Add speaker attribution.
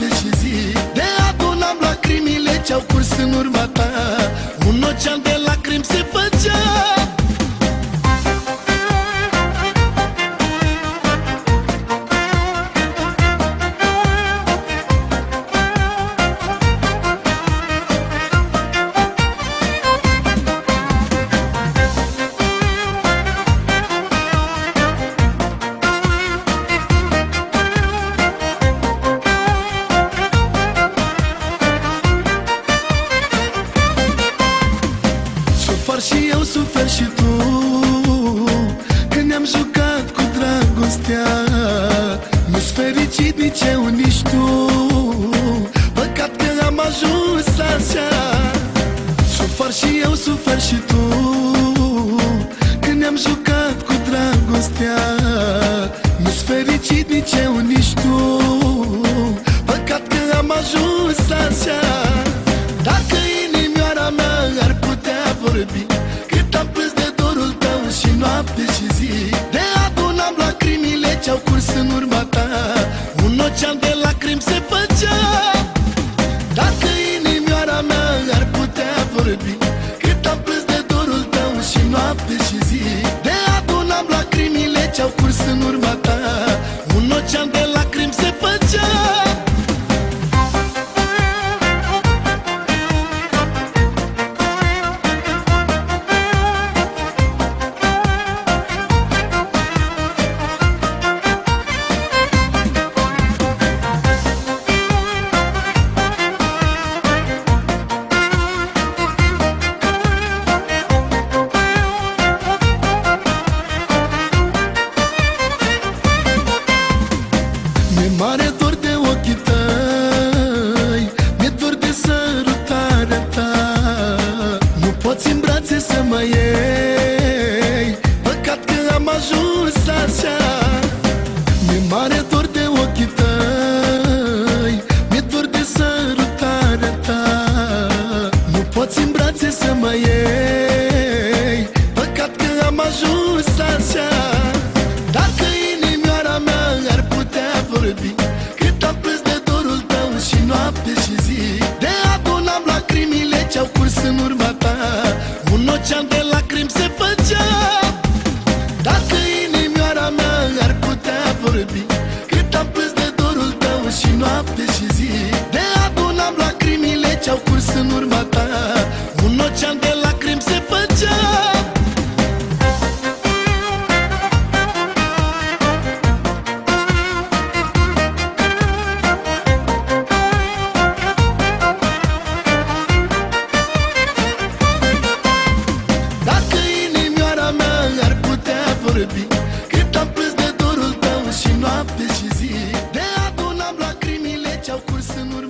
Speaker 1: noapte și zi. De adunam lacrimile ce-au curs în urma ta. Un ocean de Sufăr și eu, sufer și tu. Că ne-am jucat cu dragostea Nu-s fericit nici eu, nici tu. Păcat că am ajuns așa. Sufăr și eu, sufer și tu. Că ne-am jucat cu dragostea Nu-s fericit nici eu, nici ce-au curs în urma ta. Un ocean de lacrimi se făcea. Dacă inimioara mea ar putea vorbi Cât am plâns de dorul tău și noapte și zi. De adunam lacrimile ce-au curs în urma ta Mi-e mare dor de ochii tăi Mi-e dor de sărutarea ta. Nu poți în brațe să mă iei Păcat că am ajuns așa. Mi-e mare dor de ochii tăi Mi-e dor de sărutarea ta. Nu poți în brațe să mă iei și-au curs în urma ta. Un ocean de lacrimi se făcea. Dacă inimioara mea ar putea vorbi Cât am plâns de dorul tău și noapte și zi De adunam lacrimile ce-au curs în urmă